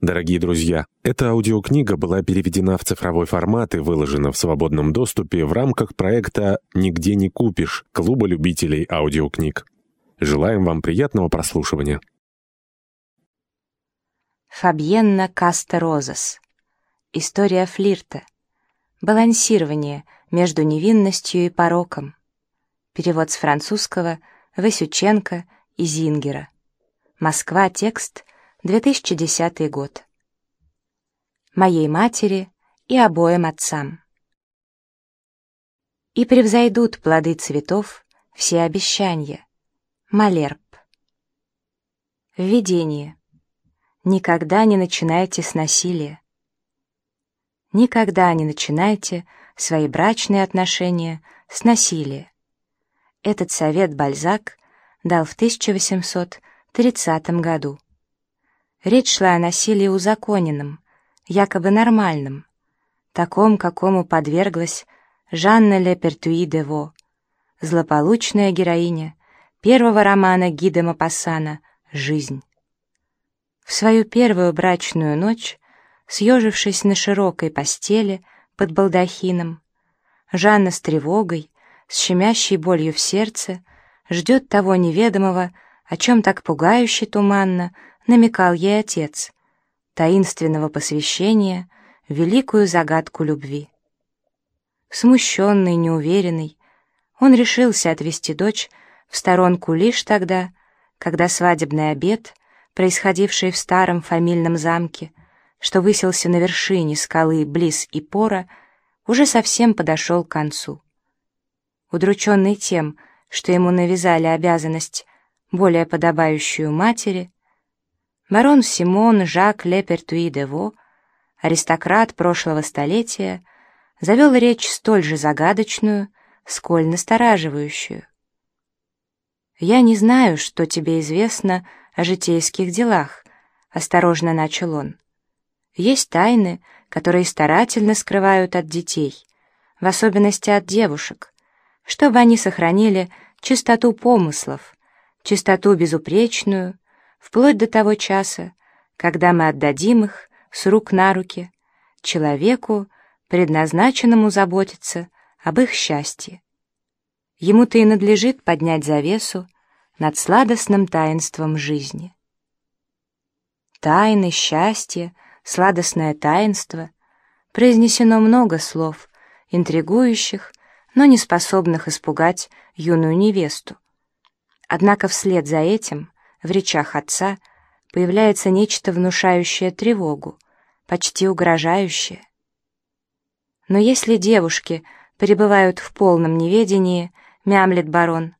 Дорогие друзья, эта аудиокнига была переведена в цифровой формат и выложена в свободном доступе в рамках проекта «Нигде не купишь» Клуба любителей аудиокниг. Желаем вам приятного прослушивания. Фабьенна Кастерозас. История флирта. Балансирование между невинностью и пороком. Перевод с французского Васюченко и Зингера. Москва. Текст 2010 год. Моей матери и обоим отцам. И превзойдут плоды цветов все обещания. Малерб. Введение. Никогда не начинайте с насилия. Никогда не начинайте свои брачные отношения с насилия. Этот совет Бальзак дал в 1830 году. Речь шла о насилии узаконенном, якобы нормальном, таком, какому подверглась Жанна Ле Пертуи де Во, злополучная героиня первого романа Гида Мапассана «Жизнь». В свою первую брачную ночь, съежившись на широкой постели под балдахином, Жанна с тревогой, с щемящей болью в сердце, ждет того неведомого, о чем так пугающе туманно намекал ей отец, таинственного посвящения великую загадку любви. Смущенный, неуверенный, он решился отвести дочь в сторонку лишь тогда, когда свадебный обед, происходивший в старом фамильном замке, что высился на вершине скалы близ Ипора, уже совсем подошел к концу. Удрученный тем, что ему навязали обязанность, более подобающую матери, Барон Симон Жак Лепертуи де Во, аристократ прошлого столетия, завел речь столь же загадочную, сколь настораживающую. «Я не знаю, что тебе известно о житейских делах», — осторожно начал он. «Есть тайны, которые старательно скрывают от детей, в особенности от девушек, чтобы они сохранили чистоту помыслов, чистоту безупречную, вплоть до того часа, когда мы отдадим их с рук на руки человеку, предназначенному заботиться об их счастье. Ему-то и надлежит поднять завесу над сладостным таинством жизни. Тайны, счастье, сладостное таинство — произнесено много слов, интригующих, но не способных испугать юную невесту. Однако вслед за этим — в речах отца появляется нечто внушающее тревогу, почти угрожающее. Но если девушки пребывают в полном неведении, мямлет барон,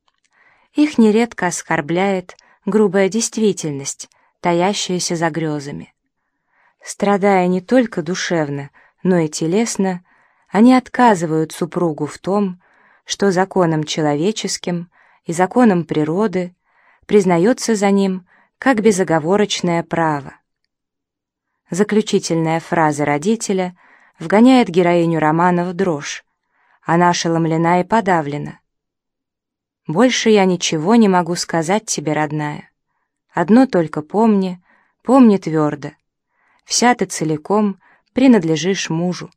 их нередко оскорбляет грубая действительность, таящаяся за грезами. Страдая не только душевно, но и телесно, они отказывают супругу в том, что законом человеческим и законом природы признается за ним как безоговорочное право. Заключительная фраза родителя вгоняет героиню романа в дрожь. Она ошеломлена и подавлена. «Больше я ничего не могу сказать тебе, родная. Одно только помни, помни твердо. Вся ты целиком принадлежишь мужу».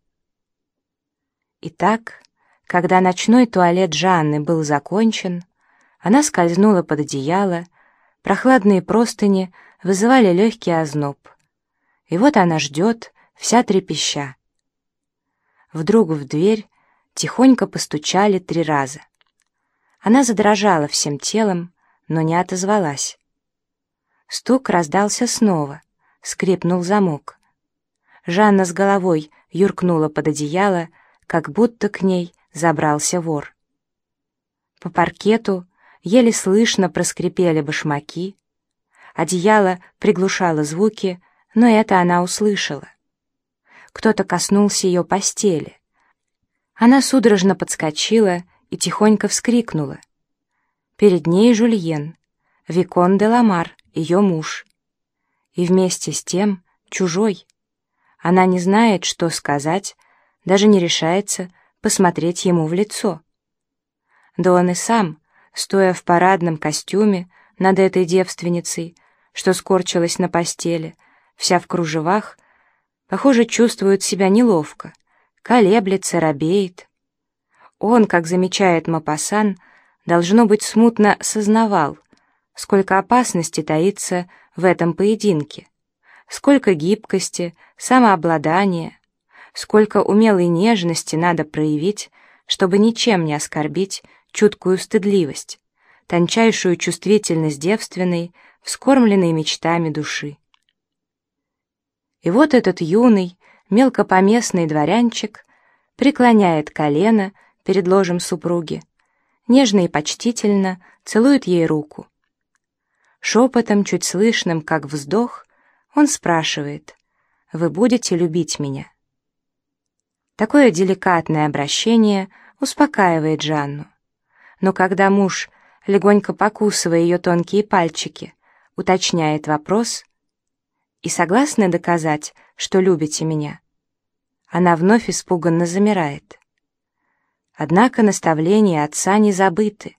Итак, когда ночной туалет Жанны был закончен, она скользнула под одеяло, прохладные простыни вызывали легкий озноб. И вот она ждет, вся трепеща. Вдруг в дверь тихонько постучали три раза. Она задрожала всем телом, но не отозвалась. Стук раздался снова, скрипнул замок. Жанна с головой юркнула под одеяло, как будто к ней забрался вор. По паркету еле слышно проскрипели башмаки. Одеяло приглушало звуки, но это она услышала. Кто-то коснулся ее постели. Она судорожно подскочила и тихонько вскрикнула. Перед ней Жульен, Викон де Ламар, ее муж. И вместе с тем чужой. Она не знает, что сказать, даже не решается посмотреть ему в лицо. Да он и сам стоя в парадном костюме над этой девственницей, что скорчилась на постели, вся в кружевах, похоже, чувствует себя неловко, колеблется, робеет. Он, как замечает Мапасан, должно быть смутно сознавал, сколько опасности таится в этом поединке, сколько гибкости, самообладания, сколько умелой нежности надо проявить, чтобы ничем не оскорбить чуткую стыдливость, тончайшую чувствительность девственной, вскормленной мечтами души. И вот этот юный, мелкопоместный дворянчик преклоняет колено перед ложем супруги, нежно и почтительно целует ей руку. Шепотом, чуть слышным, как вздох, он спрашивает, «Вы будете любить меня?» Такое деликатное обращение успокаивает Жанну. Но когда муж, легонько покусывая ее тонкие пальчики, уточняет вопрос «И согласны доказать, что любите меня?» Она вновь испуганно замирает. Однако наставления отца не забыты,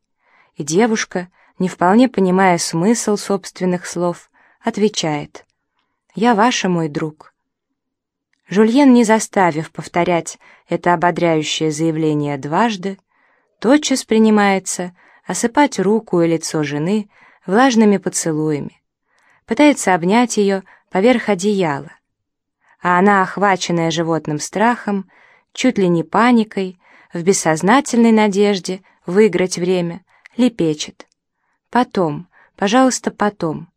и девушка, не вполне понимая смысл собственных слов, отвечает «Я ваша, мой друг». Жульен, не заставив повторять это ободряющее заявление дважды, тотчас принимается осыпать руку и лицо жены влажными поцелуями, пытается обнять ее поверх одеяла, а она, охваченная животным страхом, чуть ли не паникой, в бессознательной надежде выиграть время, лепечет. Потом, пожалуйста, потом.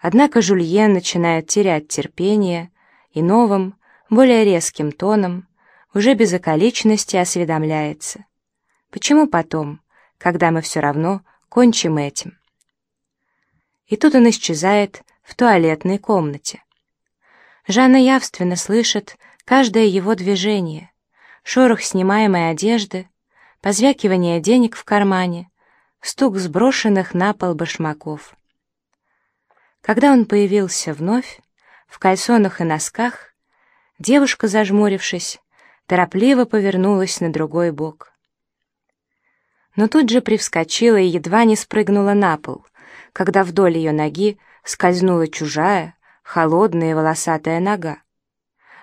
Однако Жульен начинает терять терпение, и новым, более резким тоном, уже без околичности осведомляется. Почему потом, когда мы все равно кончим этим? И тут он исчезает в туалетной комнате. Жанна явственно слышит каждое его движение, шорох снимаемой одежды, позвякивание денег в кармане, стук сброшенных на пол башмаков. Когда он появился вновь, в кальсонах и носках, девушка, зажмурившись, торопливо повернулась на другой бок. Но тут же привскочила и едва не спрыгнула на пол, когда вдоль ее ноги скользнула чужая, холодная волосатая нога.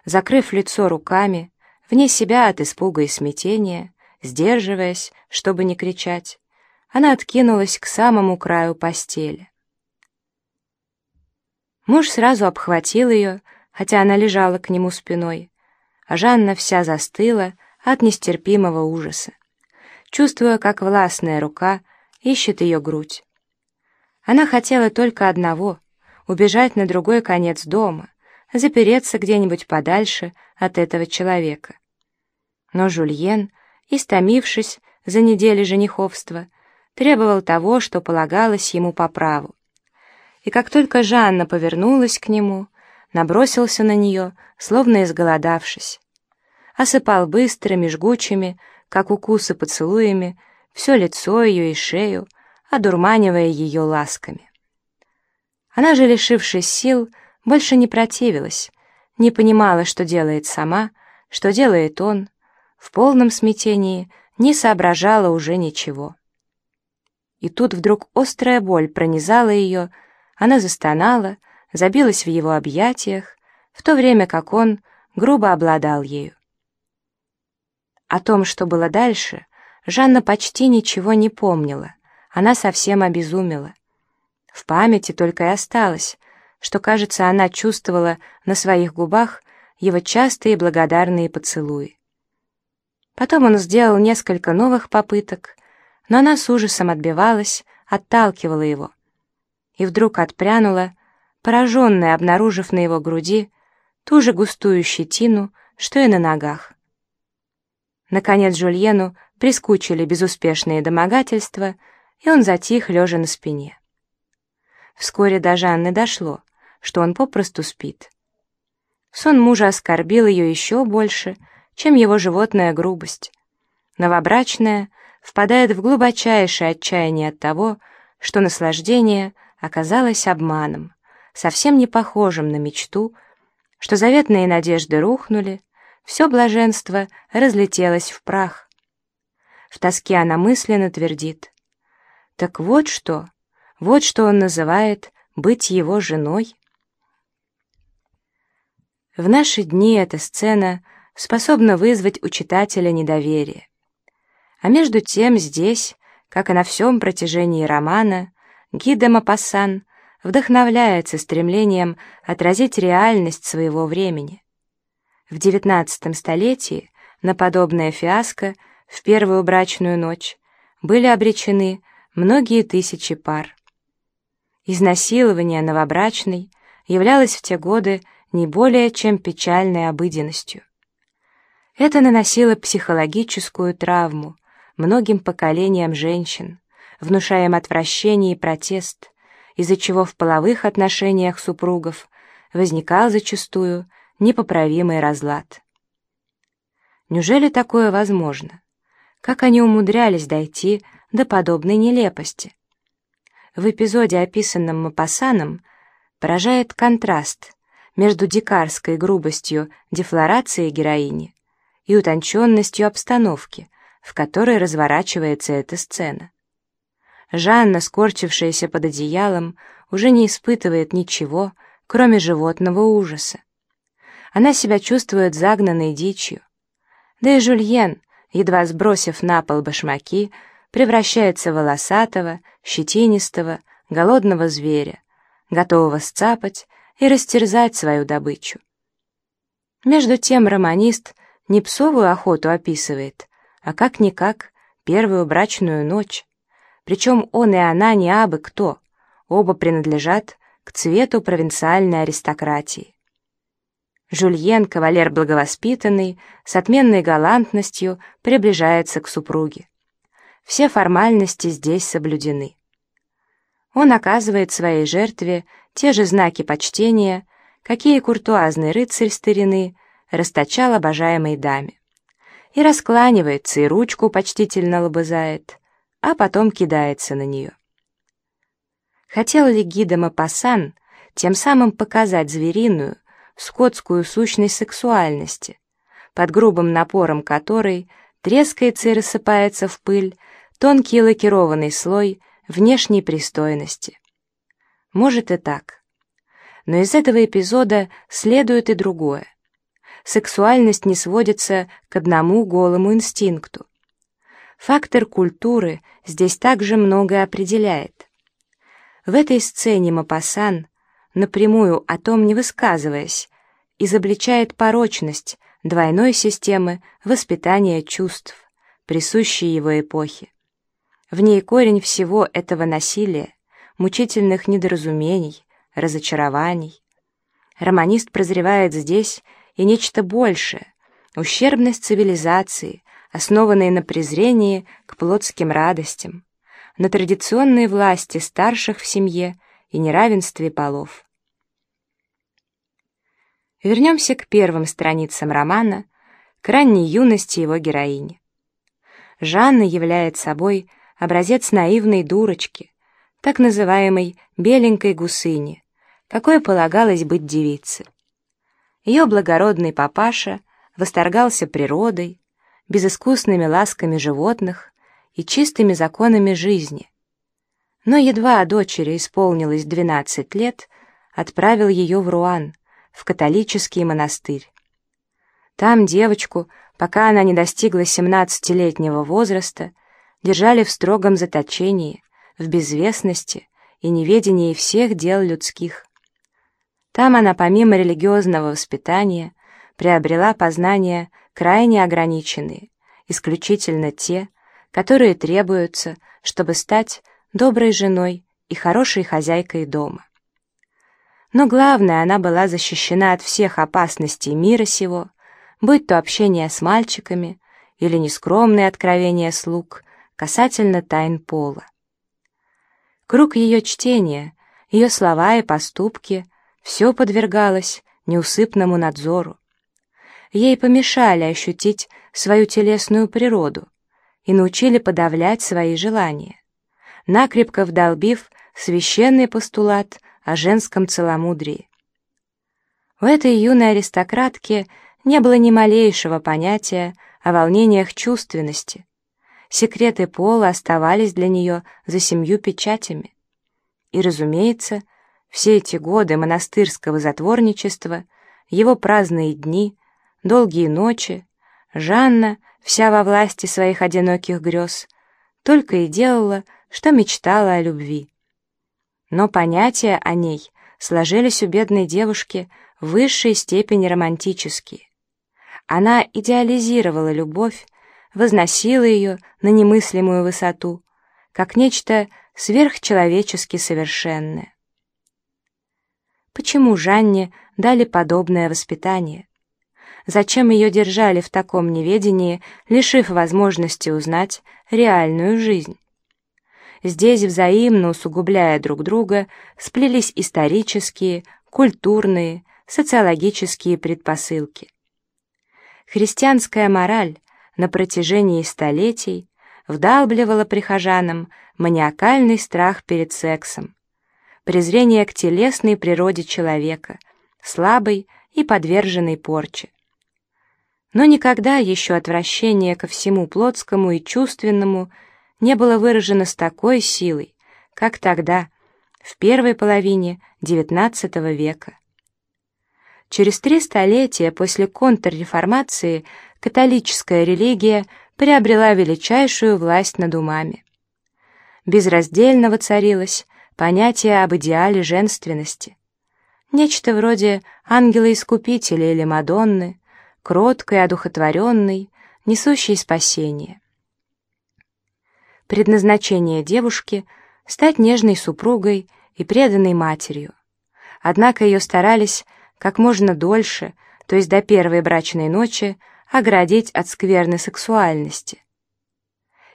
Закрыв лицо руками, вне себя от испуга и смятения, сдерживаясь, чтобы не кричать, она откинулась к самому краю постели. Муж сразу обхватил ее, хотя она лежала к нему спиной, а Жанна вся застыла от нестерпимого ужаса, чувствуя, как властная рука ищет ее грудь. Она хотела только одного — убежать на другой конец дома, запереться где-нибудь подальше от этого человека. Но Жульен, истомившись за недели жениховства, требовал того, что полагалось ему по праву и как только Жанна повернулась к нему, набросился на нее, словно изголодавшись. Осыпал быстрыми, жгучими, как укусы поцелуями, все лицо ее и шею, одурманивая ее ласками. Она же, лишившись сил, больше не противилась, не понимала, что делает сама, что делает он, в полном смятении не соображала уже ничего. И тут вдруг острая боль пронизала ее, она застонала, забилась в его объятиях, в то время как он грубо обладал ею. О том, что было дальше, Жанна почти ничего не помнила, она совсем обезумела. В памяти только и осталось, что, кажется, она чувствовала на своих губах его частые благодарные поцелуи. Потом он сделал несколько новых попыток, но она с ужасом отбивалась, отталкивала его и вдруг отпрянула, пораженная, обнаружив на его груди ту же густую щетину, что и на ногах. Наконец Жульену прискучили безуспешные домогательства, и он затих, лежа на спине. Вскоре до Жанны дошло, что он попросту спит. Сон мужа оскорбил ее еще больше, чем его животная грубость. Новобрачная впадает в глубочайшее отчаяние от того, что наслаждение — оказалось обманом, совсем не похожим на мечту, что заветные надежды рухнули, все блаженство разлетелось в прах. В тоске она мысленно твердит. Так вот что, вот что он называет быть его женой. В наши дни эта сцена способна вызвать у читателя недоверие. А между тем здесь, как и на всем протяжении романа, Гида Мапассан вдохновляется стремлением отразить реальность своего времени. В XIX столетии на подобное фиаско в первую брачную ночь были обречены многие тысячи пар. Изнасилование новобрачной являлось в те годы не более чем печальной обыденностью. Это наносило психологическую травму многим поколениям женщин, внушая им отвращение и протест, из-за чего в половых отношениях супругов возникал зачастую непоправимый разлад. Неужели такое возможно? Как они умудрялись дойти до подобной нелепости? В эпизоде, описанном Мапасаном, поражает контраст между дикарской грубостью дефлорации героини и утонченностью обстановки, в которой разворачивается эта сцена. Жанна, скорчившаяся под одеялом, уже не испытывает ничего, кроме животного ужаса. Она себя чувствует загнанной дичью. Да и Жульен, едва сбросив на пол башмаки, превращается в волосатого, щетинистого, голодного зверя, готового сцапать и растерзать свою добычу. Между тем романист не псовую охоту описывает, а как-никак первую брачную ночь, причем он и она не абы кто, оба принадлежат к цвету провинциальной аристократии. Жульен, кавалер благовоспитанный, с отменной галантностью приближается к супруге. Все формальности здесь соблюдены. Он оказывает своей жертве те же знаки почтения, какие куртуазный рыцарь старины расточал обожаемой даме. И раскланивается, и ручку почтительно лобызает, а потом кидается на нее. Хотел ли Гида Мапасан тем самым показать звериную, скотскую сущность сексуальности, под грубым напором которой трескается и рассыпается в пыль тонкий лакированный слой внешней пристойности. Может и так. Но из этого эпизода следует и другое. Сексуальность не сводится к одному голому инстинкту. Фактор культуры здесь также многое определяет. В этой сцене Мапасан, напрямую о том не высказываясь, изобличает порочность двойной системы воспитания чувств, присущей его эпохе. В ней корень всего этого насилия, мучительных недоразумений, разочарований. Романист прозревает здесь и нечто большее, ущербность цивилизации, основанной на презрении к плотским радостям, на традиционной власти старших в семье и неравенстве полов. Вернемся к первым страницам романа, к ранней юности его героини. Жанна являет собой образец наивной дурочки, так называемой беленькой гусыни, какой полагалось быть девице. Ее благородный папаша восторгался природой, безыскусными ласками животных и чистыми законами жизни. Но едва дочери исполнилось 12 лет, отправил ее в Руан, в католический монастырь. Там девочку, пока она не достигла 17-летнего возраста, держали в строгом заточении, в безвестности и неведении всех дел людских. Там она, помимо религиозного воспитания, приобрела познания крайне ограниченные, исключительно те, которые требуются, чтобы стать доброй женой и хорошей хозяйкой дома. Но главное, она была защищена от всех опасностей мира сего, будь то общение с мальчиками или нескромные откровения слуг касательно тайн пола. Круг ее чтения, ее слова и поступки — все подвергалось неусыпному надзору. Ей помешали ощутить свою телесную природу и научили подавлять свои желания, накрепко вдолбив священный постулат о женском целомудрии. У этой юной аристократки не было ни малейшего понятия о волнениях чувственности, секреты пола оставались для нее за семью печатями. И, разумеется, все эти годы монастырского затворничества его праздные дни, долгие ночи, Жанна, вся во власти своих одиноких грез, только и делала, что мечтала о любви. Но понятия о ней сложились у бедной девушки в высшей степени романтические. Она идеализировала любовь, возносила ее на немыслимую высоту, как нечто сверхчеловечески совершенное. Почему Жанне дали подобное воспитание? Зачем ее держали в таком неведении, лишив возможности узнать реальную жизнь? Здесь, взаимно усугубляя друг друга, сплелись исторические, культурные, социологические предпосылки. Христианская мораль на протяжении столетий вдалбливала прихожанам маниакальный страх перед сексом, презрение к телесной природе человека, слабой и подверженной порче. Но никогда еще отвращение ко всему плотскому и чувственному не было выражено с такой силой, как тогда, в первой половине XIX века. Через три столетия после контрреформации католическая религия приобрела величайшую власть над умами. Безраздельно воцарилось понятие об идеале женственности. Нечто вроде ангела-искупителя или Мадонны, кроткой, одухотворенной, несущей спасение. Предназначение девушки — стать нежной супругой и преданной матерью. Однако ее старались как можно дольше, то есть до первой брачной ночи, оградить от скверной сексуальности.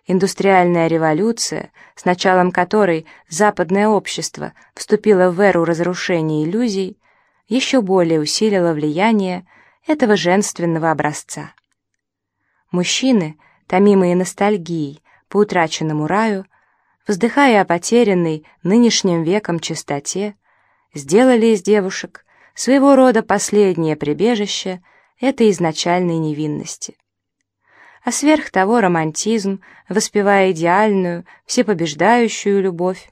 Индустриальная революция, с началом которой западное общество вступило в эру разрушения иллюзий, еще более усилила влияние этого женственного образца. Мужчины, томимые ностальгией по утраченному раю, вздыхая о потерянной нынешним веком чистоте, сделали из девушек своего рода последнее прибежище этой изначальной невинности. А сверх того романтизм, воспевая идеальную, всепобеждающую любовь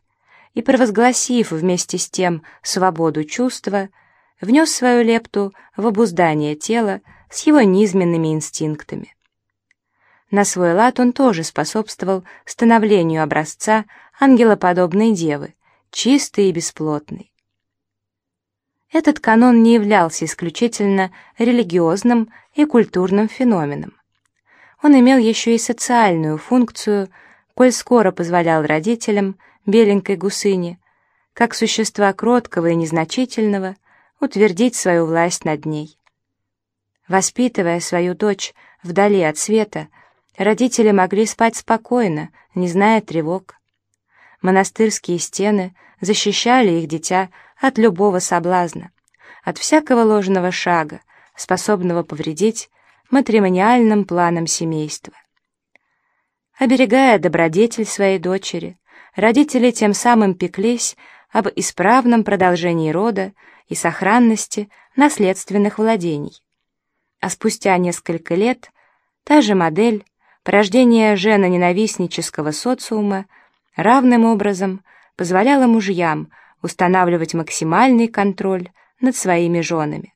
и провозгласив вместе с тем свободу чувства, внес свою лепту в обуздание тела с его низменными инстинктами. На свой лад он тоже способствовал становлению образца ангелоподобной девы, чистой и бесплотной. Этот канон не являлся исключительно религиозным и культурным феноменом. Он имел еще и социальную функцию, коль скоро позволял родителям, беленькой гусыне, как существа кроткого и незначительного, утвердить свою власть над ней. Воспитывая свою дочь вдали от света, родители могли спать спокойно, не зная тревог. Монастырские стены защищали их дитя от любого соблазна, от всякого ложного шага, способного повредить матримониальным планам семейства. Оберегая добродетель своей дочери, родители тем самым пеклись об исправном продолжении рода и сохранности наследственных владений. А спустя несколько лет та же модель, порождение жена-ненавистнического социума, равным образом позволяла мужьям устанавливать максимальный контроль над своими женами.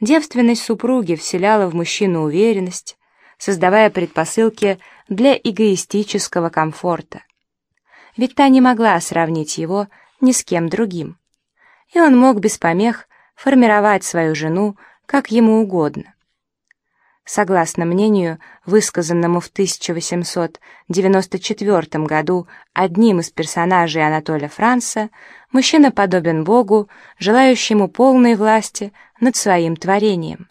Девственность супруги вселяла в мужчину уверенность, создавая предпосылки для эгоистического комфорта. Ведь та не могла сравнить его ни с кем другим. И он мог без помех формировать свою жену как ему угодно. Согласно мнению, высказанному в 1894 году одним из персонажей Анатоля Франца, мужчина подобен Богу, желающему полной власти над своим творением.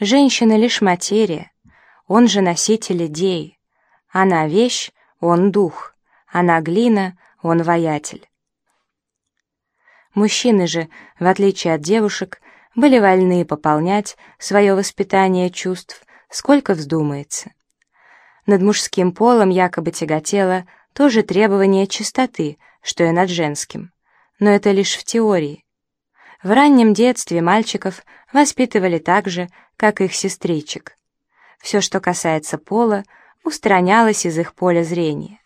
Женщина — лишь материя, он же носитель идей. Она — вещь, он — дух, она — глина, он — воятель. Мужчины же, в отличие от девушек, были вольны пополнять свое воспитание чувств, сколько вздумается. Над мужским полом якобы тяготело то же требование чистоты, что и над женским. Но это лишь в теории. В раннем детстве мальчиков воспитывали так же, как их сестричек. Все, что касается пола, устранялось из их поля зрения.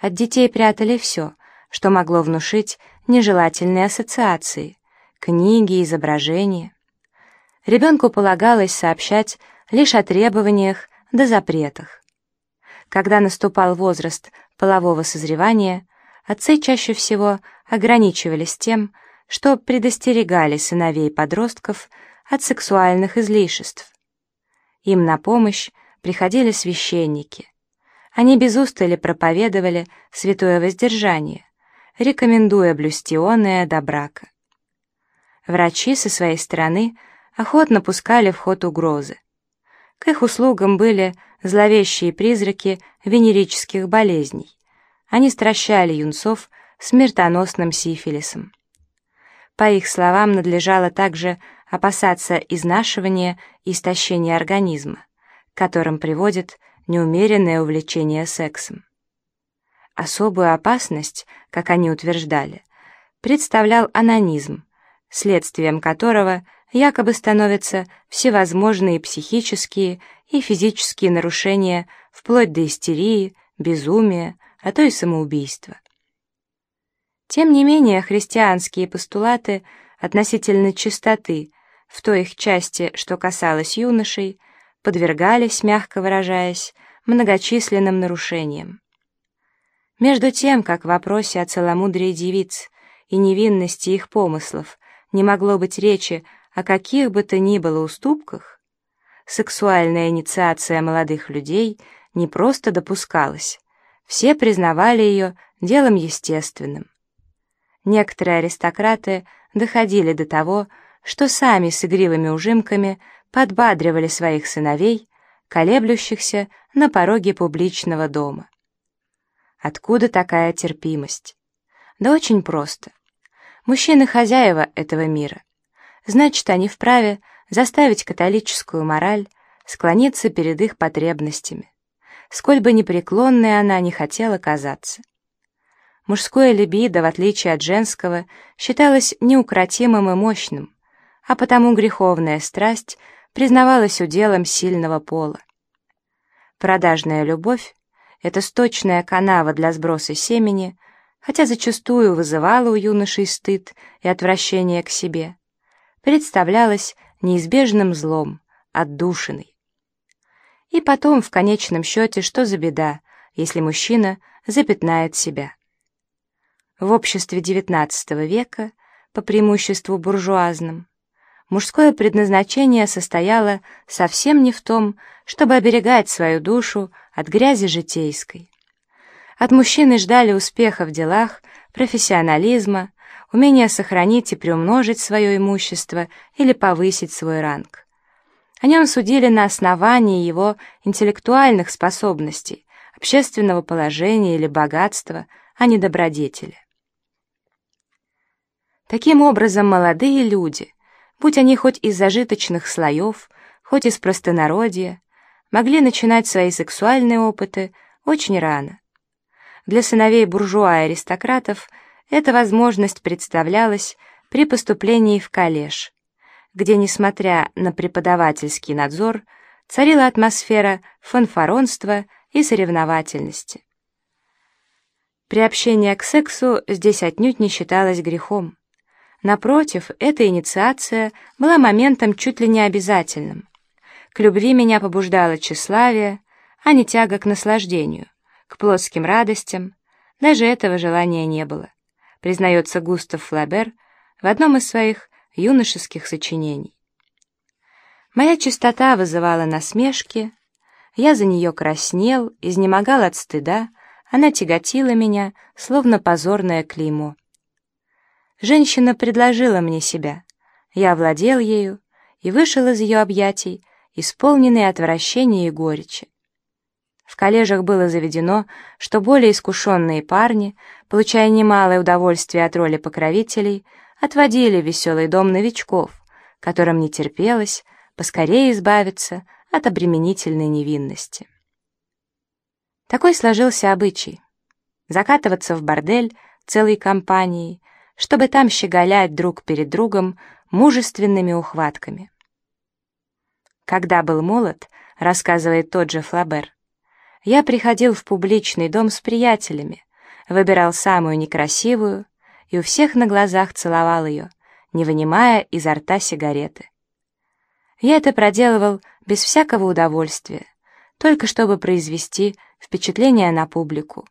От детей прятали все, что могло внушить нежелательные ассоциации, книги, изображения. ребенку полагалось сообщать лишь о требованиях да запретах. Когда наступал возраст полового созревания, отцы чаще всего ограничивались тем, что предостерегали сыновей подростков от сексуальных излишеств. Им на помощь приходили священники. Они без устали проповедовали святое воздержание, рекомендуя блюсти оное до брака. Врачи со своей стороны охотно пускали в ход угрозы. К их услугам были зловещие призраки венерических болезней. Они стращали юнцов смертоносным сифилисом. По их словам, надлежало также опасаться изнашивания и истощения организма, к которым приводит неумеренное увлечение сексом. Особую опасность, как они утверждали, представлял анонизм, следствием которого якобы становятся всевозможные психические и физические нарушения вплоть до истерии, безумия, а то и самоубийства. Тем не менее, христианские постулаты относительно чистоты в той их части, что касалось юношей, подвергались, мягко выражаясь, многочисленным нарушениям. Между тем, как в вопросе о целомудрии девиц и невинности их помыслов не могло быть речи о каких бы то ни было уступках, сексуальная инициация молодых людей не просто допускалась, все признавали ее делом естественным. Некоторые аристократы доходили до того, что сами с игривыми ужимками подбадривали своих сыновей, колеблющихся на пороге публичного дома. Откуда такая терпимость? Да очень просто. Мужчины хозяева этого мира. Значит, они вправе заставить католическую мораль склониться перед их потребностями, сколь бы непреклонной она не хотела казаться. Мужское либидо, в отличие от женского, считалось неукротимым и мощным, а потому греховная страсть признавалась уделом сильного пола. Продажная любовь — это сточная канава для сброса семени, хотя зачастую вызывала у юношей стыд и отвращение к себе, представлялась неизбежным злом, отдушиной. И потом, в конечном счете, что за беда, если мужчина запятнает себя? В обществе XIX века, по преимуществу буржуазном, мужское предназначение состояло совсем не в том, чтобы оберегать свою душу от грязи житейской. От мужчины ждали успеха в делах, профессионализма, умения сохранить и приумножить свое имущество или повысить свой ранг. О нем судили на основании его интеллектуальных способностей, общественного положения или богатства, а не добродетели. Таким образом, молодые люди, будь они хоть из зажиточных слоев, хоть из простонародья, могли начинать свои сексуальные опыты очень рано. Для сыновей буржуа и аристократов эта возможность представлялась при поступлении в коллеж, где, несмотря на преподавательский надзор, царила атмосфера фанфаронства и соревновательности. Приобщение к сексу здесь отнюдь не считалось грехом. Напротив, эта инициация была моментом чуть ли не обязательным. К любви меня побуждало тщеславие, а не тяга к наслаждению, к плотским радостям. Даже этого желания не было, признается Густав Флабер в одном из своих юношеских сочинений. Моя чистота вызывала насмешки, я за нее краснел, изнемогал от стыда, она тяготила меня, словно позорное клеймо. Женщина предложила мне себя. Я овладел ею и вышел из ее объятий, исполненный отвращения и горечи. В коллежах было заведено, что более искушенные парни, получая немалое удовольствие от роли покровителей, отводили веселый дом новичков, которым не терпелось поскорее избавиться от обременительной невинности. Такой сложился обычай. Закатываться в бордель целой компанией, чтобы там щеголять друг перед другом мужественными ухватками. Когда был молод, рассказывает тот же Флабер, я приходил в публичный дом с приятелями, выбирал самую некрасивую и у всех на глазах целовал ее, не вынимая изо рта сигареты. Я это проделывал без всякого удовольствия, только чтобы произвести впечатление на публику.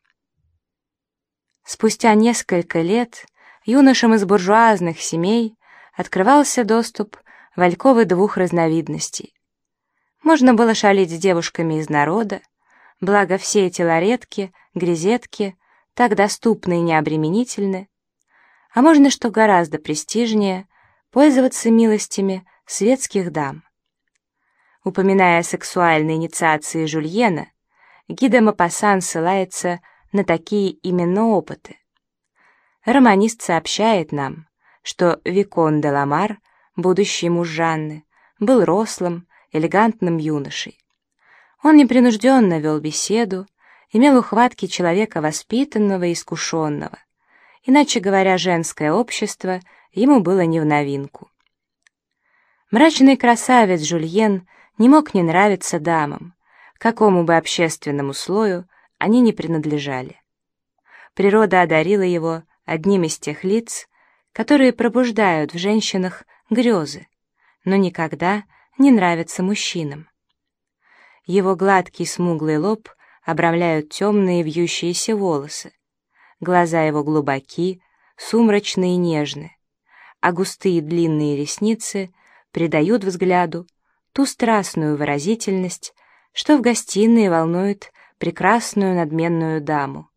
Спустя несколько лет юношам из буржуазных семей открывался доступ в двух разновидностей. Можно было шалить с девушками из народа, благо все эти ларетки, грезетки так доступны и необременительны, а можно, что гораздо престижнее, пользоваться милостями светских дам. Упоминая сексуальные инициации Жульена, Гида Мапассан ссылается на такие именно опыты. Романист сообщает нам, что Викон де Ламар, будущий муж Жанны, был рослым, элегантным юношей. Он непринужденно вел беседу, имел ухватки человека воспитанного и искушенного. Иначе говоря, женское общество ему было не в новинку. Мрачный красавец Жульен не мог не нравиться дамам, какому бы общественному слою они не принадлежали. Природа одарила его одним из тех лиц, которые пробуждают в женщинах грезы, но никогда не нравятся мужчинам. Его гладкий смуглый лоб обрамляют темные вьющиеся волосы, глаза его глубоки, сумрачные и нежны, а густые длинные ресницы придают взгляду ту страстную выразительность, что в гостиной волнует прекрасную надменную даму,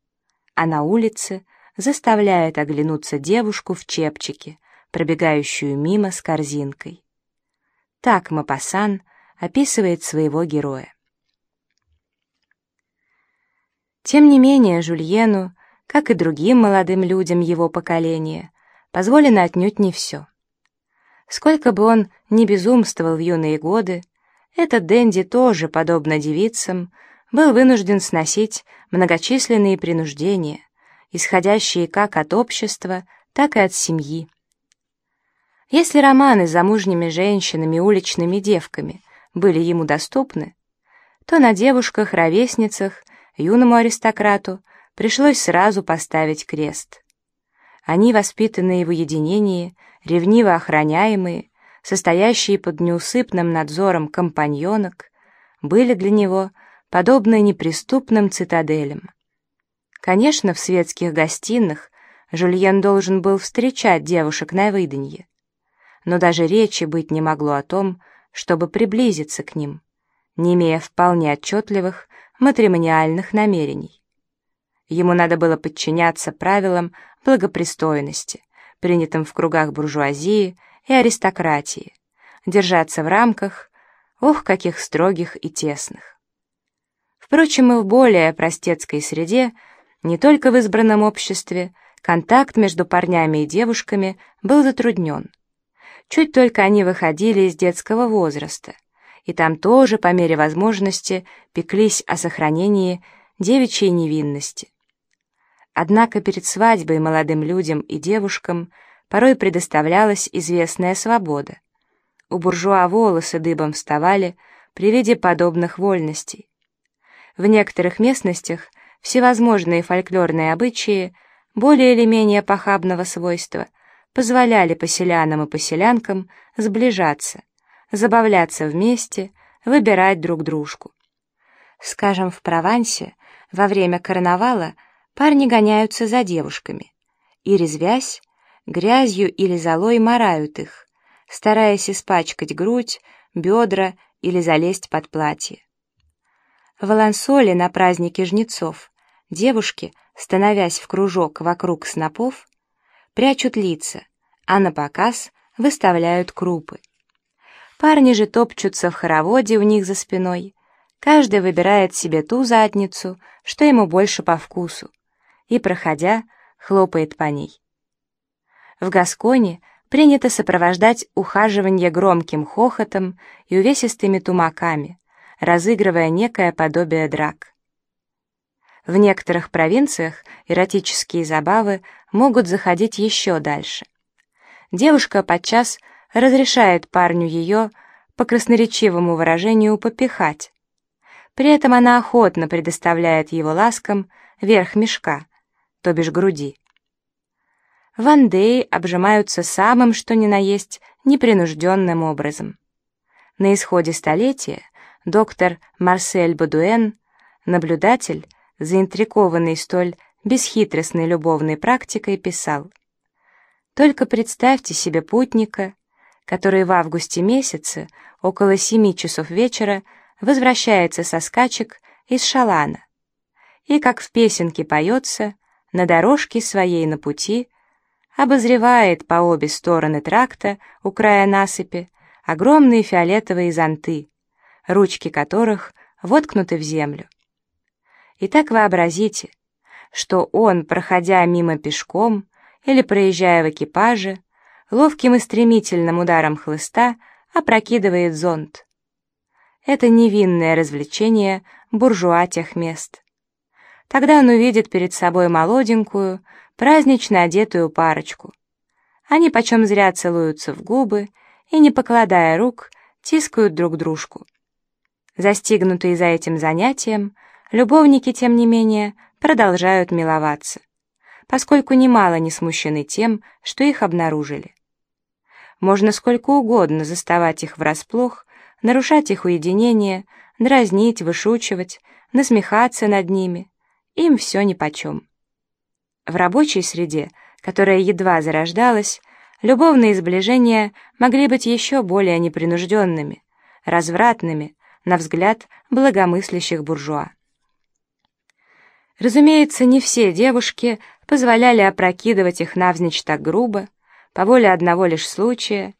а на улице заставляет оглянуться девушку в чепчике, пробегающую мимо с корзинкой. Так Мапасан описывает своего героя. Тем не менее, Жульену, как и другим молодым людям его поколения, позволено отнюдь не все. Сколько бы он ни безумствовал в юные годы, этот Дэнди тоже, подобно девицам, был вынужден сносить многочисленные принуждения, исходящие как от общества, так и от семьи. Если романы с замужними женщинами и уличными девками были ему доступны, то на девушках-ровесницах юному аристократу пришлось сразу поставить крест. Они, воспитанные в уединении, ревниво охраняемые, состоящие под неусыпным надзором компаньонок, были для него подобны неприступным цитаделям. Конечно, в светских гостиных Жульен должен был встречать девушек на выданье, но даже речи быть не могло о том, чтобы приблизиться к ним, не имея вполне отчетливых матримониальных намерений. Ему надо было подчиняться правилам благопристойности, принятым в кругах буржуазии и аристократии, держаться в рамках, ох, каких строгих и тесных. Впрочем, и в более простецкой среде, не только в избранном обществе, контакт между парнями и девушками был затруднен. Чуть только они выходили из детского возраста, и там тоже, по мере возможности, пеклись о сохранении девичьей невинности. Однако перед свадьбой молодым людям и девушкам порой предоставлялась известная свобода. У буржуа волосы дыбом вставали при виде подобных вольностей. В некоторых местностях всевозможные фольклорные обычаи более или менее похабного свойства позволяли поселянам и поселянкам сближаться, забавляться вместе, выбирать друг дружку. Скажем, в Провансе во время карнавала парни гоняются за девушками и, резвясь, грязью или золой марают их, стараясь испачкать грудь, бедра или залезть под платье. В Алансоле на празднике жнецов девушки, становясь в кружок вокруг снопов, прячут лица, а на показ выставляют крупы. Парни же топчутся в хороводе у них за спиной. Каждый выбирает себе ту задницу, что ему больше по вкусу, и, проходя, хлопает по ней. В Гасконе принято сопровождать ухаживание громким хохотом и увесистыми тумаками, разыгрывая некое подобие драк. В некоторых провинциях эротические забавы могут заходить еще дальше. Девушка подчас разрешает парню ее, по красноречивому выражению, попихать. При этом она охотно предоставляет его ласкам верх мешка, то бишь груди. Вандеи обжимаются самым, что ни на есть, непринужденным образом. На исходе столетия доктор Марсель Бадуэн, наблюдатель, заинтрикованный столь бесхитростной любовной практикой, писал «Только представьте себе путника, который в августе месяце около семи часов вечера возвращается со скачек из Шалана, и, как в песенке поется, на дорожке своей на пути обозревает по обе стороны тракта у края насыпи огромные фиолетовые зонты, ручки которых воткнуты в землю. Итак, вообразите, что он, проходя мимо пешком или проезжая в экипаже, ловким и стремительным ударом хлыста опрокидывает зонт. Это невинное развлечение буржуа тех мест. Тогда он увидит перед собой молоденькую, празднично одетую парочку. Они почем зря целуются в губы и, не покладая рук, тискают друг дружку. Застигнутые за этим занятием, любовники, тем не менее, продолжают миловаться, поскольку немало не смущены тем, что их обнаружили. Можно сколько угодно заставать их врасплох, нарушать их уединение, дразнить, вышучивать, насмехаться над ними. Им все нипочем. В рабочей среде, которая едва зарождалась, любовные сближения могли быть еще более непринужденными, развратными, на взгляд благомыслящих буржуа. Разумеется, не все девушки позволяли опрокидывать их навзничь так грубо, по воле одного лишь случая,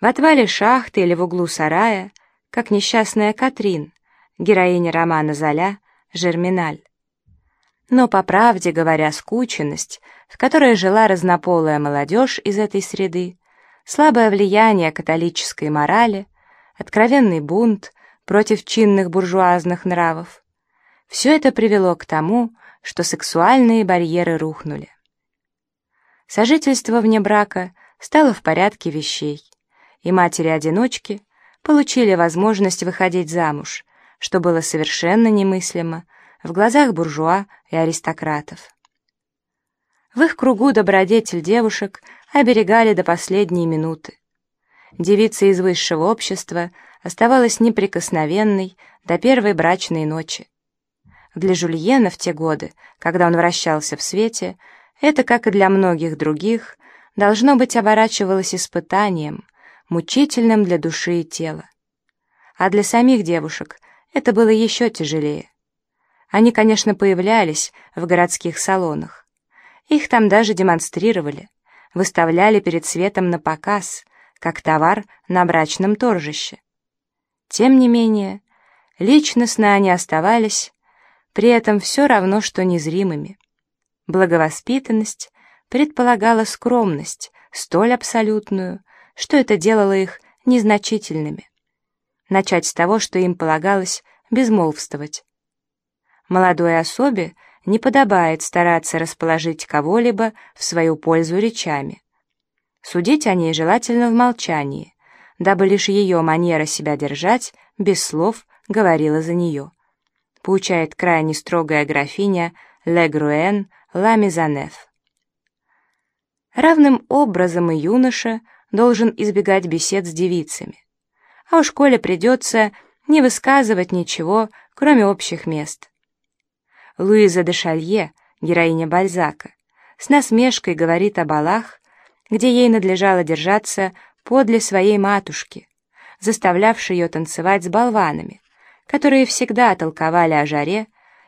в отвале шахты или в углу сарая, как несчастная Катрин, героиня романа Золя «Жерминаль». Но, по правде говоря, скученность, в которой жила разнополая молодежь из этой среды, слабое влияние католической морали, откровенный бунт против чинных буржуазных нравов, все это привело к тому, что сексуальные барьеры рухнули. Сожительство вне брака стало в порядке вещей, и матери-одиночки получили возможность выходить замуж, что было совершенно немыслимо в глазах буржуа и аристократов. В их кругу добродетель девушек оберегали до последней минуты. Девица из высшего общества оставалась неприкосновенной до первой брачной ночи. Для Жульена в те годы, когда он вращался в свете, это, как и для многих других, должно быть оборачивалось испытанием, мучительным для души и тела. А для самих девушек это было еще тяжелее. Они, конечно, появлялись в городских салонах. Их там даже демонстрировали, выставляли перед светом на показ, как товар на брачном торжище. Тем не менее, личностно они оставались, при этом все равно, что незримыми. Благовоспитанность предполагала скромность, столь абсолютную, что это делало их незначительными. Начать с того, что им полагалось безмолвствовать. Молодой особе не подобает стараться расположить кого-либо в свою пользу речами. Судить о ней желательно в молчании, дабы лишь ее манера себя держать без слов говорила за нее. Получает крайне строгая графиня Легруэн Ла Мизанеф. Равным образом и юноша должен избегать бесед с девицами. А уж коли придется не высказывать ничего, кроме общих мест. Луиза де Шалье, героиня Бальзака, с насмешкой говорит о балах, где ей надлежало держаться подле своей матушки, заставлявшей ее танцевать с болванами, которые всегда толковали о жаре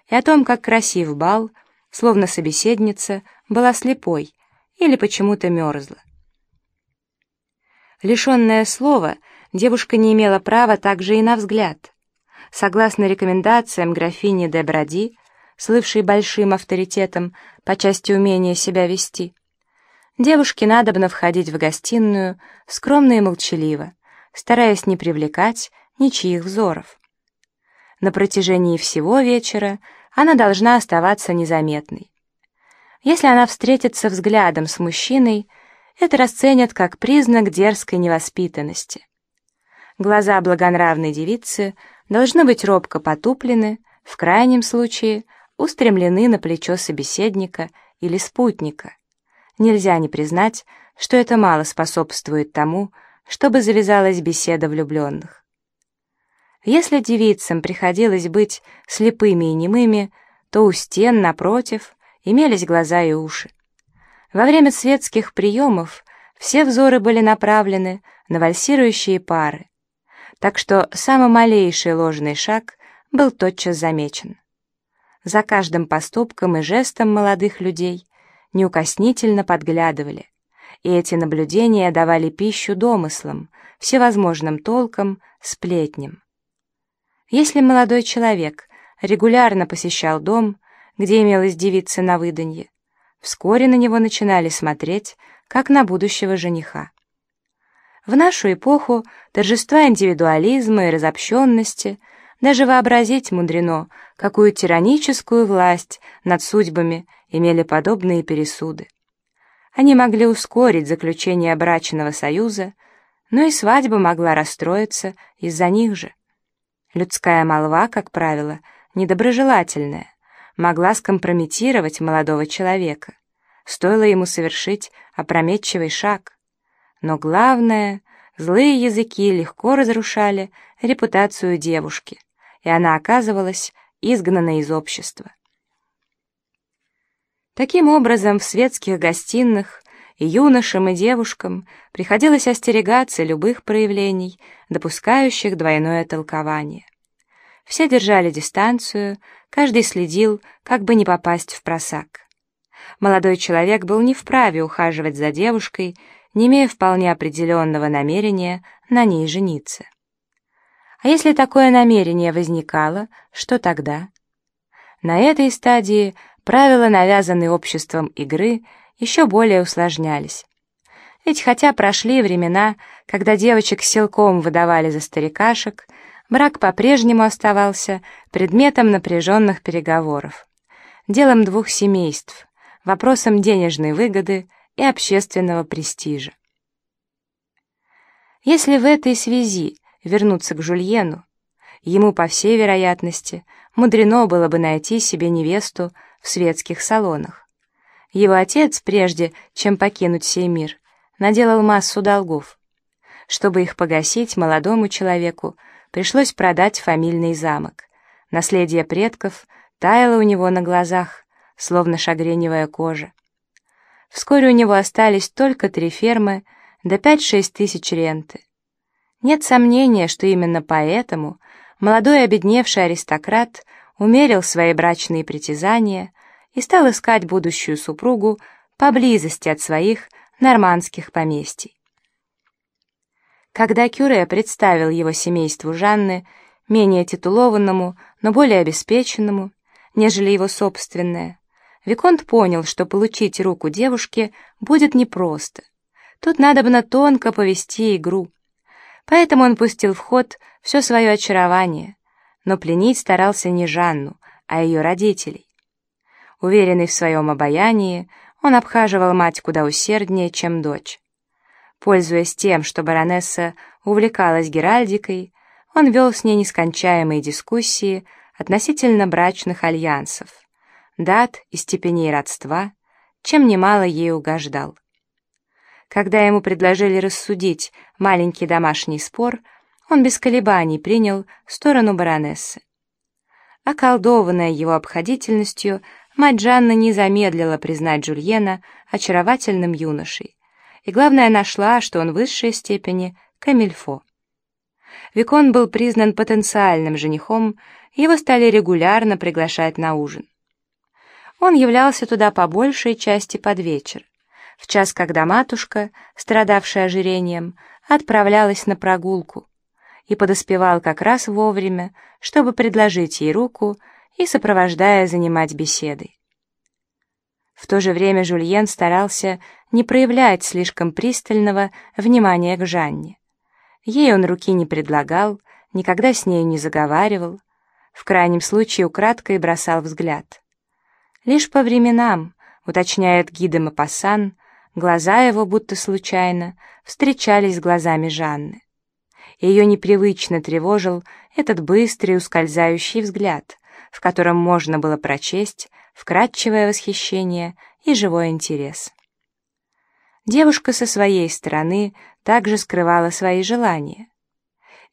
и о том, как красив бал — словно собеседница была слепой или почему-то мерзла. Лишенная слова, девушка не имела права также и на взгляд. Согласно рекомендациям графини де Бради, слывшей большим авторитетом по части умения себя вести, девушке надобно входить в гостиную скромно и молчаливо, стараясь не привлекать ничьих взоров. На протяжении всего вечера она должна оставаться незаметной. Если она встретится взглядом с мужчиной, это расценят как признак дерзкой невоспитанности. Глаза благонравной девицы должны быть робко потуплены, в крайнем случае устремлены на плечо собеседника или спутника. Нельзя не признать, что это мало способствует тому, чтобы завязалась беседа влюбленных. Если девицам приходилось быть слепыми и немыми, то у стен, напротив, имелись глаза и уши. Во время светских приемов все взоры были направлены на вальсирующие пары, так что самый малейший ложный шаг был тотчас замечен. За каждым поступком и жестом молодых людей неукоснительно подглядывали, и эти наблюдения давали пищу домыслам, всевозможным толкам, сплетням. Если молодой человек регулярно посещал дом, где имелась девица на выданье, вскоре на него начинали смотреть, как на будущего жениха. В нашу эпоху торжества индивидуализма и разобщенности даже вообразить мудрено, какую тираническую власть над судьбами имели подобные пересуды. Они могли ускорить заключение брачного союза, но и свадьба могла расстроиться из-за них же. Людская молва, как правило, недоброжелательная, могла скомпрометировать молодого человека. Стоило ему совершить опрометчивый шаг. Но главное, злые языки легко разрушали репутацию девушки, и она оказывалась изгнана из общества. Таким образом, в светских гостиных юношам, и девушкам приходилось остерегаться любых проявлений, допускающих двойное толкование. Все держали дистанцию, каждый следил, как бы не попасть в просак. Молодой человек был не вправе ухаживать за девушкой, не имея вполне определенного намерения на ней жениться. А если такое намерение возникало, что тогда? На этой стадии правила, навязанные обществом игры, еще более усложнялись. Ведь хотя прошли времена, когда девочек силком выдавали за старикашек, брак по-прежнему оставался предметом напряженных переговоров, делом двух семейств, вопросом денежной выгоды и общественного престижа. Если в этой связи вернуться к Жульену, ему, по всей вероятности, мудрено было бы найти себе невесту в светских салонах. Его отец, прежде чем покинуть сей мир, наделал массу долгов. Чтобы их погасить, молодому человеку пришлось продать фамильный замок. Наследие предков таяло у него на глазах, словно шагреневая кожа. Вскоре у него остались только три фермы да пять-шесть тысяч ренты. Нет сомнения, что именно поэтому молодой обедневший аристократ умерил свои брачные притязания и стал искать будущую супругу поблизости от своих нормандских поместий. Когда Кюре представил его семейству Жанны, менее титулованному, но более обеспеченному, нежели его собственное, Виконт понял, что получить руку девушки будет непросто. Тут надо бы на тонко повести игру. Поэтому он пустил в ход все свое очарование, но пленить старался не Жанну, а ее родителей. Уверенный в своем обаянии, он обхаживал мать куда усерднее, чем дочь. Пользуясь тем, что баронесса увлекалась Геральдикой, он вел с ней нескончаемые дискуссии относительно брачных альянсов, дат и степеней родства, чем немало ей угождал. Когда ему предложили рассудить маленький домашний спор, он без колебаний принял сторону баронессы. Околдованная его обходительностью, мать Жанна не замедлила признать Жульена очаровательным юношей, и главное нашла, что он в высшей степени камильфо. Викон был признан потенциальным женихом, его стали регулярно приглашать на ужин. Он являлся туда по большей части под вечер, в час, когда матушка, страдавшая ожирением, отправлялась на прогулку, и подоспевал как раз вовремя, чтобы предложить ей руку и, сопровождая, занимать беседой. В то же время Жульен старался не проявлять слишком пристального внимания к Жанне. Ей он руки не предлагал, никогда с нею не заговаривал, в крайнем случае украдкой бросал взгляд. Лишь по временам, уточняет гида Мапассан, глаза его будто случайно встречались с глазами Жанны. Ее непривычно тревожил этот быстрый ускользающий взгляд, в котором можно было прочесть вкрадчивое восхищение и живой интерес. Девушка со своей стороны также скрывала свои желания.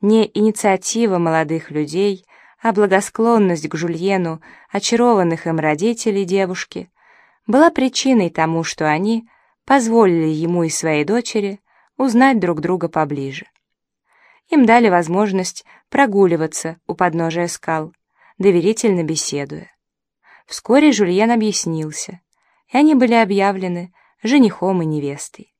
не инициатива молодых людей, а благосклонность к Жульену очарованных им родителей девушки была причиной тому, что они позволили ему и своей дочери узнать друг друга поближе. Им дали возможность прогуливаться у подножия скал, доверительно беседуя. Вскоре Жульен объяснился, и они были объявлены женихом и невестой.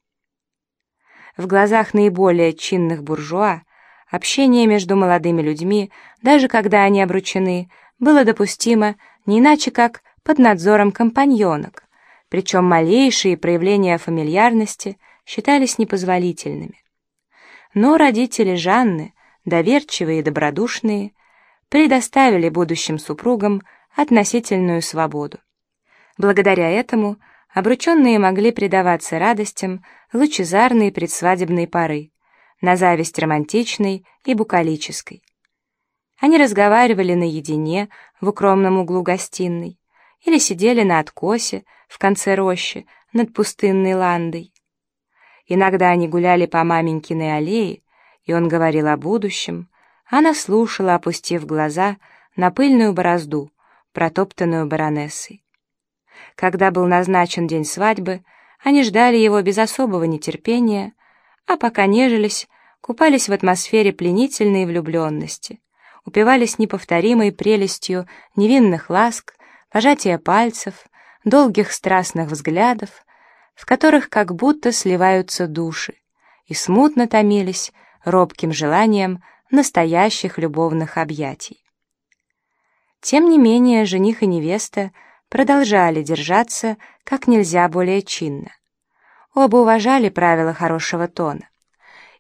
В глазах наиболее чинных буржуа общение между молодыми людьми, даже когда они обручены, было допустимо не иначе как под надзором компаньонок, причем малейшие проявления фамильярности считались непозволительными. Но родители Жанны, доверчивые и добродушные, предоставили будущим супругам относительную свободу. Благодаря этому обрученные могли предаваться радостям лучезарной предсвадебной поры, на зависть романтичной и букалической. Они разговаривали наедине в укромном углу гостиной или сидели на откосе в конце рощи над пустынной ландой. Иногда они гуляли по маменькиной аллее, и он говорил о будущем, она слушала, опустив глаза на пыльную борозду, протоптанную баронессой. Когда был назначен день свадьбы, они ждали его без особого нетерпения, а пока нежились, купались в атмосфере пленительной влюбленности, упивались неповторимой прелестью невинных ласк, пожатия пальцев, долгих страстных взглядов, в которых как будто сливаются души, и смутно томились робким желанием настоящих любовных объятий. Тем не менее, жених и невеста продолжали держаться как нельзя более чинно. Оба уважали правила хорошего тона.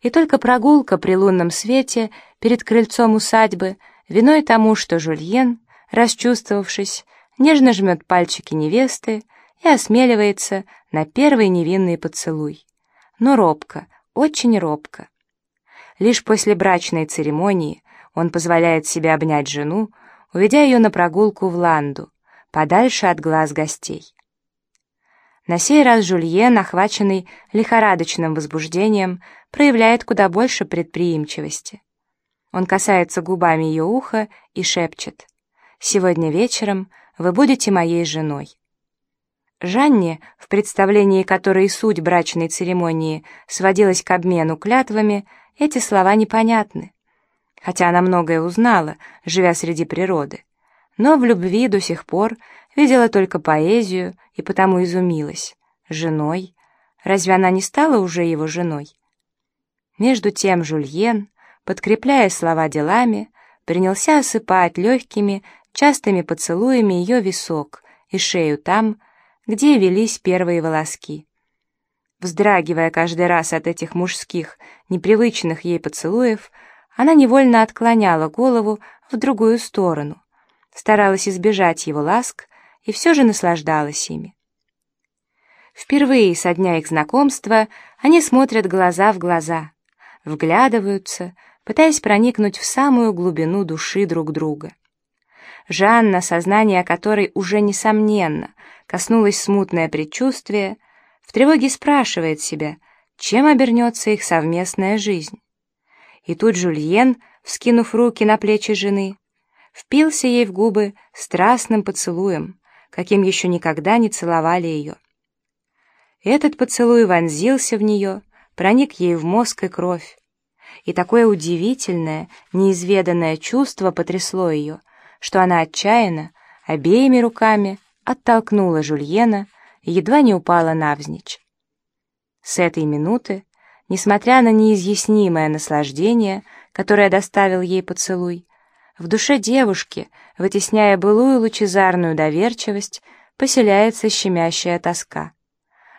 И только прогулка при лунном свете перед крыльцом усадьбы виной тому, что Жульен, расчувствовавшись, нежно жмет пальчики невесты и осмеливается на первый невинный поцелуй. Но робко, очень робко. Лишь после брачной церемонии он позволяет себе обнять жену, уведя ее на прогулку в Ланду, подальше от глаз гостей. На сей раз Жульен, охваченный лихорадочным возбуждением, проявляет куда больше предприимчивости. Он касается губами ее уха и шепчет «Сегодня вечером вы будете моей женой». Жанне, в представлении которой суть брачной церемонии сводилась к обмену клятвами, эти слова непонятны хотя она многое узнала, живя среди природы. Но в любви до сих пор видела только поэзию и потому изумилась. Женой? Разве она не стала уже его женой? Между тем Жульен, подкрепляя слова делами, принялся осыпать легкими, частыми поцелуями ее висок и шею там, где велись первые волоски. Вздрагивая каждый раз от этих мужских, непривычных ей поцелуев, она невольно отклоняла голову в другую сторону, старалась избежать его ласк и все же наслаждалась ими. Впервые со дня их знакомства они смотрят глаза в глаза, вглядываются, пытаясь проникнуть в самую глубину души друг друга. Жанна, сознание которой уже несомненно коснулось смутное предчувствие, в тревоге спрашивает себя, чем обернется их совместная жизнь. И тут Жульен, вскинув руки на плечи жены, впился ей в губы страстным поцелуем, каким еще никогда не целовали ее. Этот поцелуй вонзился в нее, проник ей в мозг и кровь. И такое удивительное, неизведанное чувство потрясло ее, что она отчаянно, обеими руками оттолкнула Жульена едва не упала навзничь. С этой минуты несмотря на неизъяснимое наслаждение, которое доставил ей поцелуй, в душе девушки, вытесняя былую лучезарную доверчивость, поселяется щемящая тоска.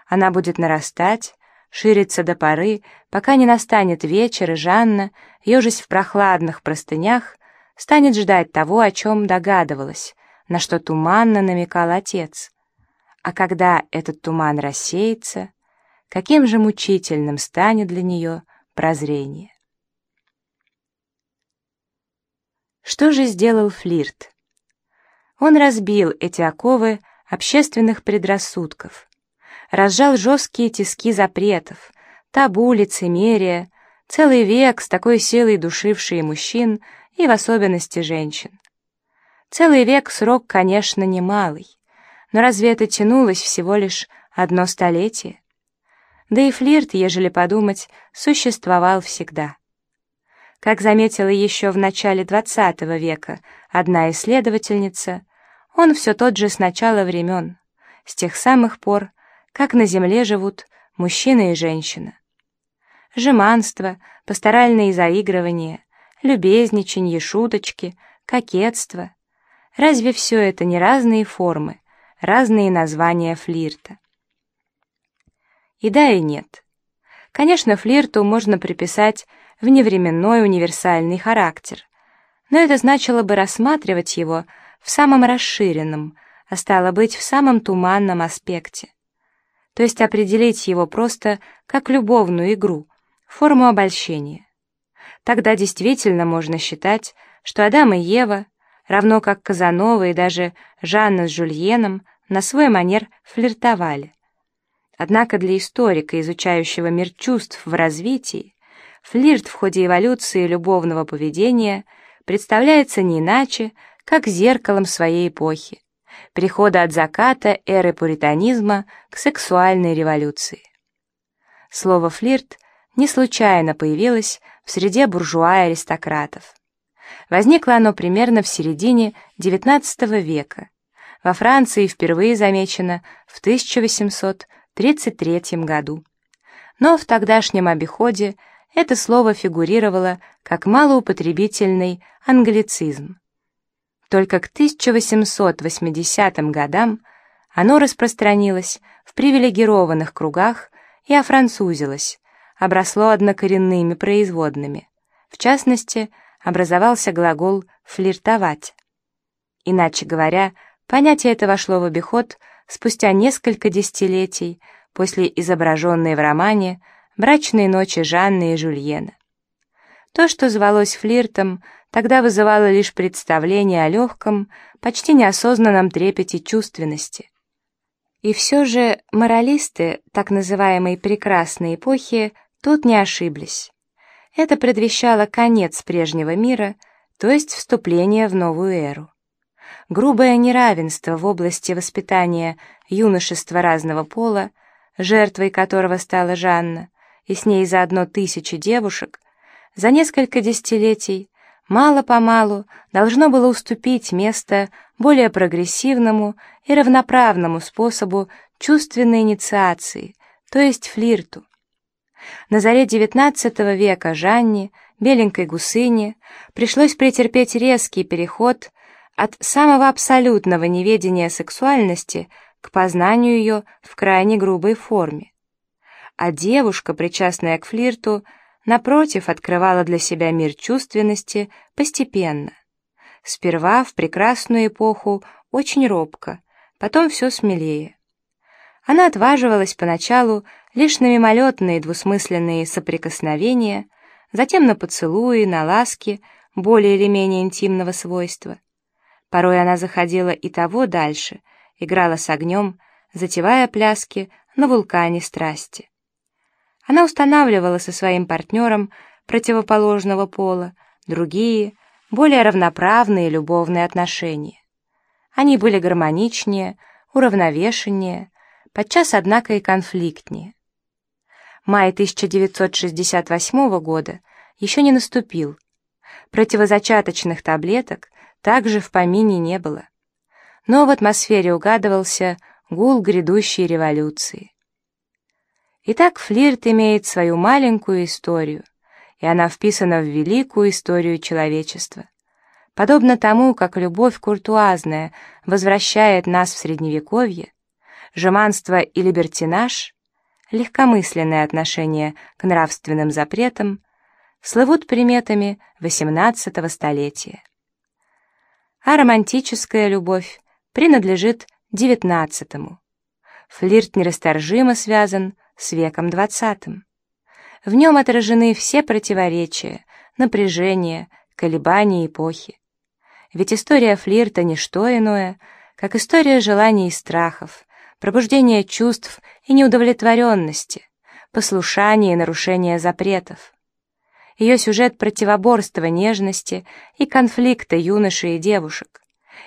Она будет нарастать, шириться до поры, пока не настанет вечер, и Жанна, ежась в прохладных простынях, станет ждать того, о чем догадывалась, на что туманно намекал отец. А когда этот туман рассеется, каким же мучительным станет для нее прозрение. Что же сделал флирт? Он разбил эти оковы общественных предрассудков, разжал жесткие тиски запретов, табу, лицемерия, целый век с такой силой душившие мужчин и в особенности женщин. Целый век срок, конечно, немалый, но разве это тянулось всего лишь одно столетие? Да и флирт, ежели подумать, существовал всегда. Как заметила еще в начале XX века одна исследовательница, он все тот же с начала времен, с тех самых пор, как на Земле живут мужчина и женщина. Жеманство, пасторальные заигрывания, любезничанье, шуточки, кокетство. Разве все это не разные формы, разные названия флирта? И да, и нет. Конечно, флирту можно приписать вневременной универсальный характер, но это значило бы рассматривать его в самом расширенном, а стало быть, в самом туманном аспекте. То есть определить его просто как любовную игру, форму обольщения. Тогда действительно можно считать, что Адам и Ева, равно как Казанова и даже Жанна с Жульеном, на свой манер флиртовали. Однако для историка, изучающего мир чувств в развитии, флирт в ходе эволюции любовного поведения представляется не иначе, как зеркалом своей эпохи, перехода от заката эры пуританизма к сексуальной революции. Слово «флирт» не случайно появилось в среде буржуа и аристократов. Возникло оно примерно в середине XIX века. Во Франции впервые замечено в 1800 1933 году. Но в тогдашнем обиходе это слово фигурировало как малоупотребительный англицизм. Только к 1880 годам оно распространилось в привилегированных кругах и офранцузилось, обросло однокоренными производными. В частности, образовался глагол «флиртовать». Иначе говоря, понятие это вошло в обиход – спустя несколько десятилетий после изображенной в романе «Брачные ночи Жанны и Жульена». То, что звалось флиртом, тогда вызывало лишь представление о легком, почти неосознанном трепете чувственности. И все же моралисты, так называемой «прекрасной эпохи», тут не ошиблись. Это предвещало конец прежнего мира, то есть вступление в новую эру грубое неравенство в области воспитания юношества разного пола, жертвой которого стала Жанна, и с ней заодно тысячи девушек, за несколько десятилетий мало-помалу должно было уступить место более прогрессивному и равноправному способу чувственной инициации, то есть флирту. На заре XIX века Жанне, беленькой гусыне, пришлось претерпеть резкий переход от самого абсолютного неведения сексуальности к познанию ее в крайне грубой форме. А девушка, причастная к флирту, напротив, открывала для себя мир чувственности постепенно. Сперва, в прекрасную эпоху, очень робко, потом все смелее. Она отваживалась поначалу лишь на мимолетные двусмысленные соприкосновения, затем на поцелуи, на ласки более или менее интимного свойства. Порой она заходила и того дальше, играла с огнем, затевая пляски на вулкане страсти. Она устанавливала со своим партнером противоположного пола другие, более равноправные любовные отношения. Они были гармоничнее, уравновешеннее, подчас, однако, и конфликтнее. Май 1968 года еще не наступил. Противозачаточных таблеток также в помине не было. Но в атмосфере угадывался гул грядущей революции. Итак, флирт имеет свою маленькую историю, и она вписана в великую историю человечества. Подобно тому, как любовь куртуазная возвращает нас в Средневековье, жеманство и либертинаж, легкомысленное отношение к нравственным запретам, слывут приметами XVIII столетия а романтическая любовь принадлежит девятнадцатому. Флирт нерасторжимо связан с веком двадцатым. В нем отражены все противоречия, напряжения, колебания эпохи. Ведь история флирта — не что иное, как история желаний и страхов, пробуждения чувств и неудовлетворенности, послушания и нарушения запретов. Ее сюжет противоборства нежности и конфликта юношей и девушек.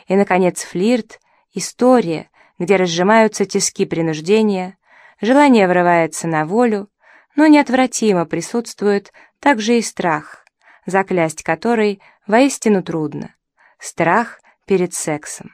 И, наконец, флирт, история, где разжимаются тиски принуждения, желание врывается на волю, но неотвратимо присутствует также и страх, заклясть который воистину трудно. Страх перед сексом.